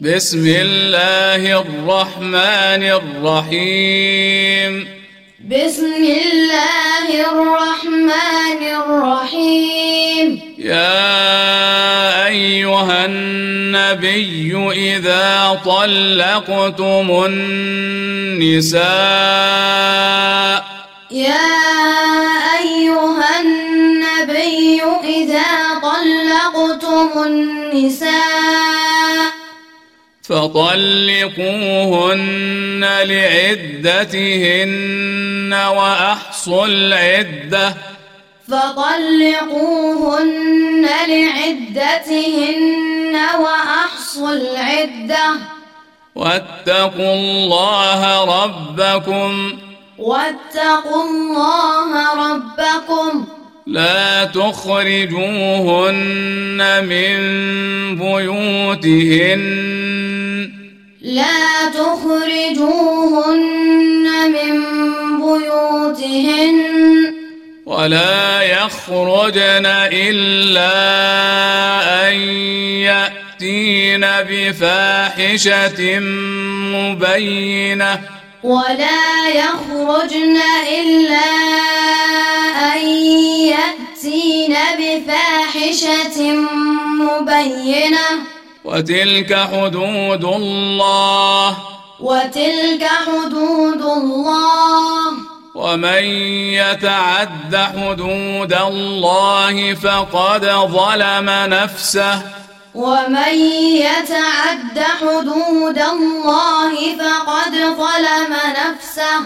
بسم الله الرحمن الرحيم. بسم الله الرحمن الرحيم. يا أيها النبي إذا طلقتم النساء يا أيها النبي إذا طلقتم النساء فطلقوهن لعدتهن وأحصوا العدة. فطلقوهن لعدتهن وأحصوا العدة. واتقوا الله ربكم. واتقوا الله ربكم. لا تخرجوهن من بيوتهن لا تخرجوهن من بيوتهن. ولا يخرجن إلا أن يأتين بفاحشة مبينة. ولا يخرجن إلا أن يأتين بفاحشة مبينة. وتلك حدود الله. وتلك حدود الله. ومن يتعد حدود الله فقد ظلم نفسه. ومن يتعد حدود الله فقد ظلم نفسه.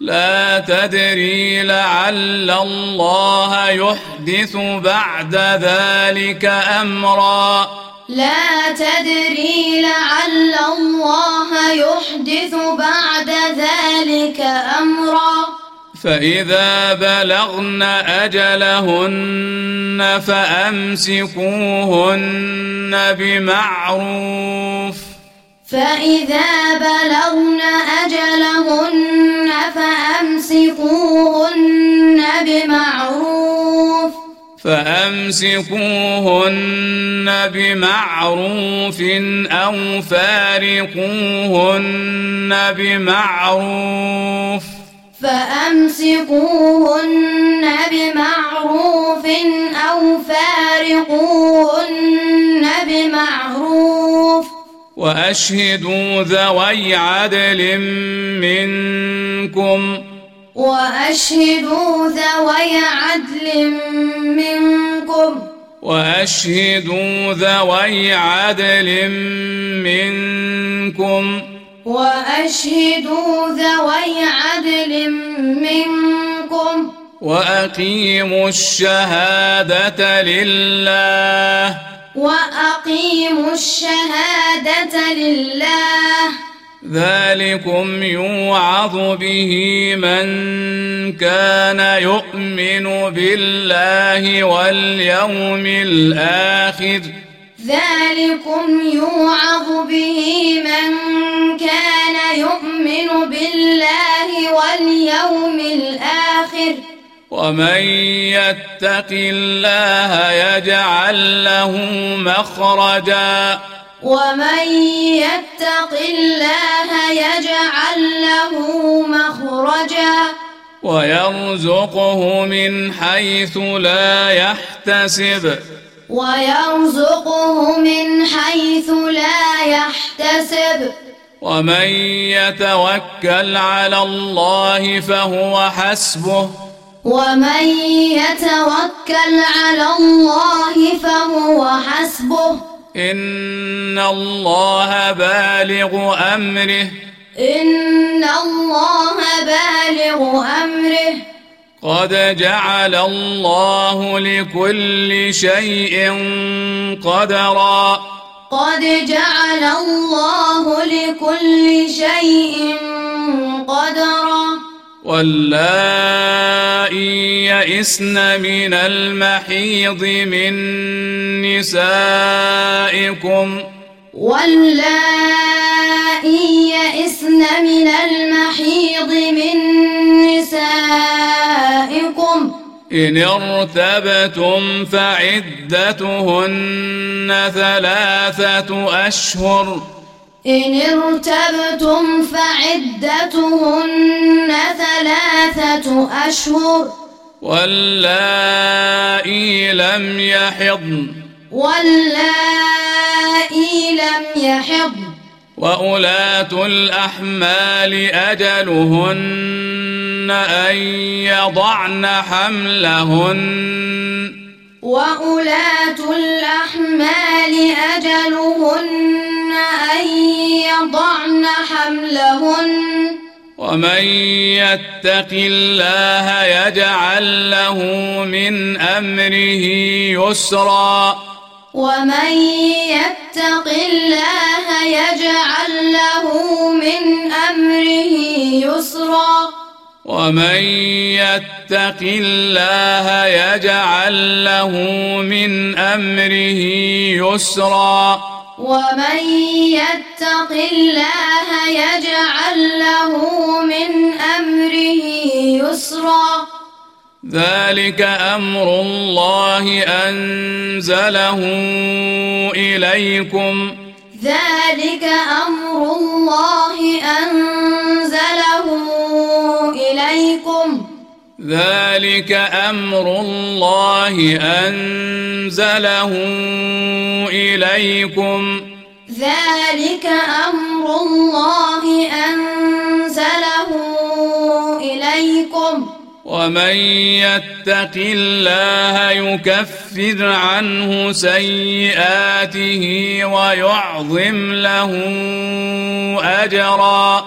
لا تدري لعل الله يحدث بعد ذلك أمرا. لا تدري لعل الله يحدث بعد ذلك أمرا. فإذا بلغن أجلهن فأمسكوهن بمعروف. فإذا بلغن أجلهن فأمسكوهن بمعروف أو فارقوهن بمعروف فأمسكوهن بمعروف أو فارقوهن بمعروف وأشهدوا ذوي عدل منكم وأشهدوا ذوي عدل منكم. واشهدوا ذوي عدل منكم. وأشهدوا ذوي عدل منكم. وأقيموا الشهادة لله. وأقيموا الشهادة لله. ذلكم يوعظ به من كان يؤمن بالله واليوم الآخر. ذلكم يوعظ به من كان يؤمن بالله واليوم الآخر. ومن يتق الله يجعل له مخرجا. ومن يتق الله يجعل له مخرجا ويرزقه من حيث لا يحتسب. ويرزقه من حيث لا يحتسب. ومن يتوكل على الله فهو حسبه. ومن يتوكل على الله فهو حسبه. ان الله بالغ امره إن الله بالغ أمره قد جعل الله لكل شيء قدرا قد جعل الله لكل شيء قدرا واللائي يئسن من المحيض من نسائكم واللائي يئسن من المحيض من نسائكم إن ارتبتم فعدتهن ثلاثة أشهر إن ارتبتم فعدتهن أشهر. واللائي لم يحضن واللائي لم يحضن وأولاة الأحمال أجلهن أن يضعن حملهن. وأولاة الأحمال أجلهن أن يضعن حملهن. ومن يتق الله يجعل له من أمره يسرا. ومن يتق الله يجعل له من أمره يسرا. ومن يتق الله يجعل له من أمره يسرا. ومن يتق الله يجعل له من أمره يسرا. ذلك أمر الله أنزله إليكم. ذلك أمر الله أنزله إليكم. ذلك أمر الله أنزله إليكم. ذلك أمر الله أنزله إليكم. ومن يتق الله يكفر عنه سيئاته ويعظم له أجرا.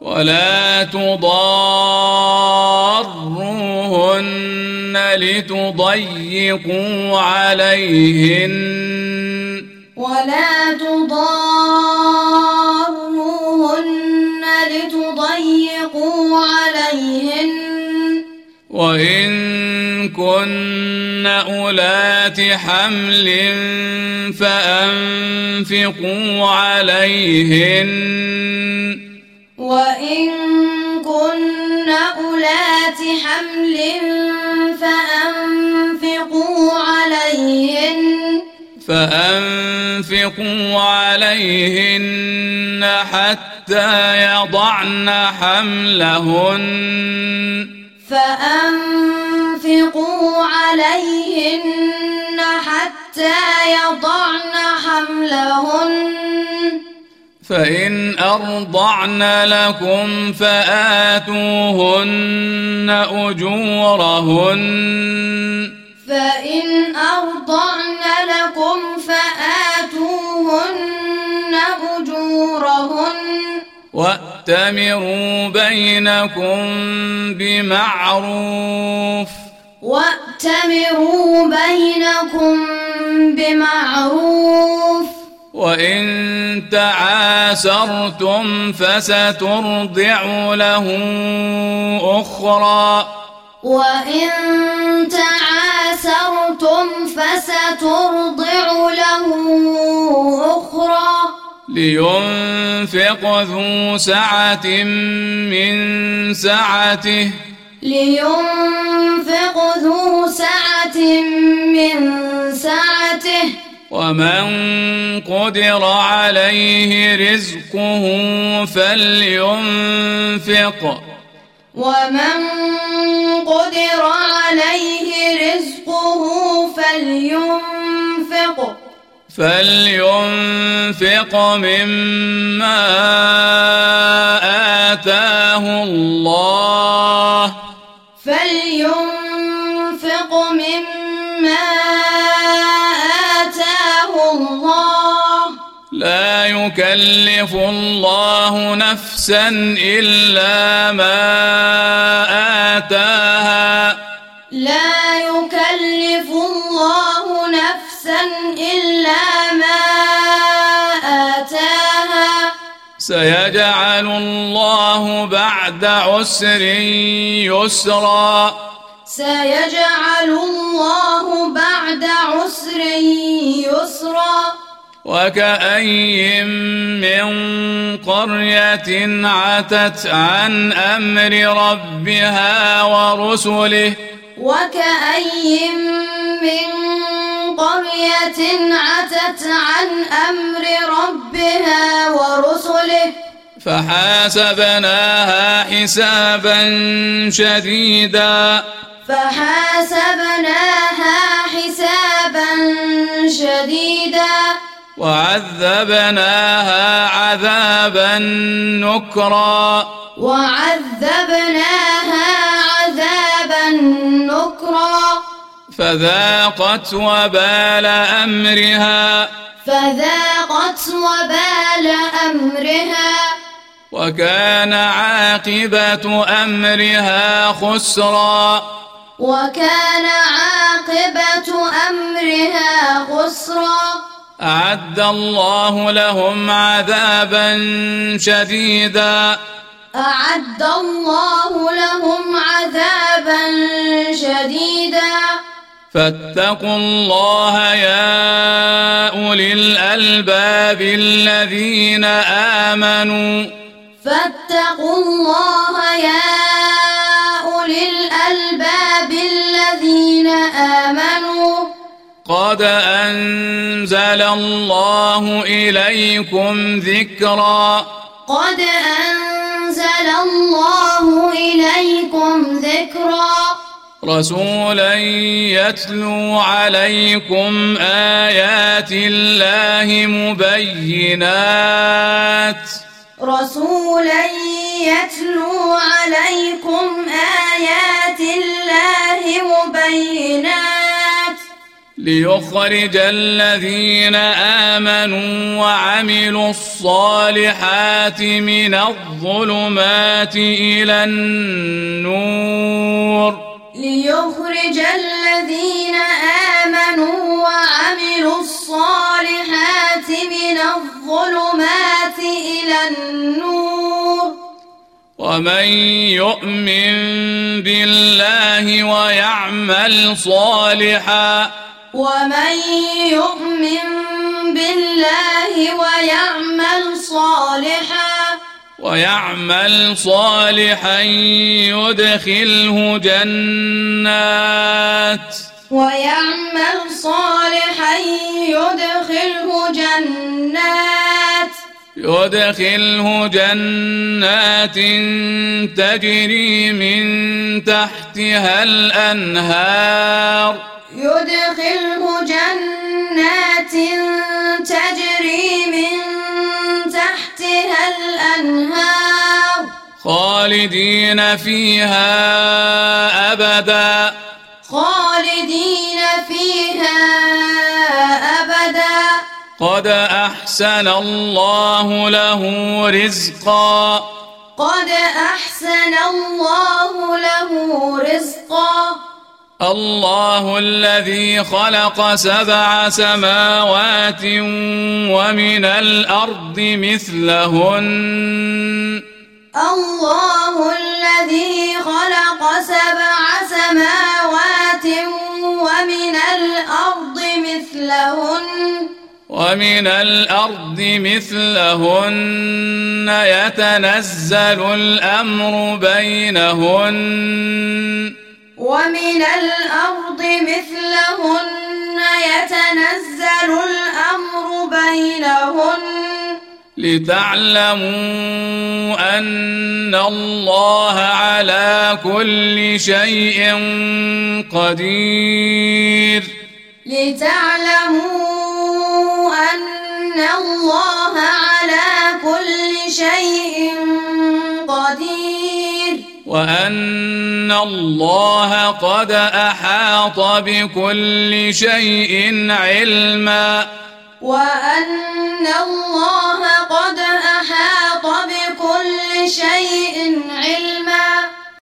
ولا تضاروهن لتضيقوا عليهن. ولا تضاروهن لتضيقوا عليهن. وإن كن أولات حمل فأنفقوا عليهن. وإن كن أولات حمل فأنفقوا عليهن. فأنفقوا عليهن حتى يضعن حملهن. فأنفقوا عليهن حتى يضعن حملهن. فإن أرضعن لكم فآتوهن أجورهن. فإن أرضعن لكم فآتوهن أجورهن. وأتمروا بينكم بمعروف. وأتمروا بينكم بمعروف. وإن تعاسرتم فسترضع له أخرى. وإن تعاسرتم فسترضع له أخرى. لينفق ذو سعة من سعته. لينفق ذو سعة من سعته. ومن قدر عليه رزقه فلينفق. ومن قدر عليه رزقه فلينفق. فلينفق مما آتاه الله. يكلف الله نفسا إلا ما آتاها. لا يكلف الله نفسا إلا ما آتاها. سيجعل الله بعد عسر يسرا. سيجعل الله بعد عسر يسرا. وكأي من قرية عتت عن أمر ربها ورسله. وكأي من قرية عتت عن أمر ربها ورسله. فحاسبناها حسابا شديدا. فحاسبناها حسابا شديدا. وعذبناها عذابا نكرا. وعذبناها عذابا نكرا. فذاقت وبال أمرها. فذاقت وبال أمرها. وكان عاقبة أمرها خسرا. وكان عاقبة أمرها خسرا. أعد الله لهم عذابا شديدا. أعد الله لهم عذابا شديدا. فاتقوا الله يا أولي الألباب الذين آمنوا. فاتقوا الله يا أولي الألباب الذين آمنوا. قد أنزل الله إليكم ذكرا. قد أنزل الله إليكم ذكرا. رسولا يتلو عليكم آيات الله مبينات. رسولا يتلو عليكم ايات ليخرج الذين آمنوا وعملوا الصالحات من الظلمات إلى النور. ليخرج الذين آمنوا وعملوا الصالحات من الظلمات إلى النور. ومن يؤمن بالله ويعمل صالحا ومن يؤمن بالله ويعمل صالحا ويعمل صالحا يدخله جنات. ويعمل صالحا يدخله جنات. يدخله جنات تجري من تحتها الأنهار. يدخله جنات تجري من تحتها الأنهار. خالدين فيها أبدا. خالدين فيها أبدا. قد أحسن الله له رزقا. قد أحسن الله له رزقا. الله الذي خلق سبع سماوات ومن الأرض مثلهن. الله الذي خلق سبع سماوات ومن الأرض مثلهن. ومن الأرض مثلهن يتنزل الأمر بينهن. ومن الأرض مثلهن يتنزل الأمر بينهن. لتعلموا أن الله على كل شيء قدير. لتعلموا أن الله على كل شيء قدير وأن الله قد أحاط بكل شيء علما. وأن الله قد أحاط بكل شيء علما.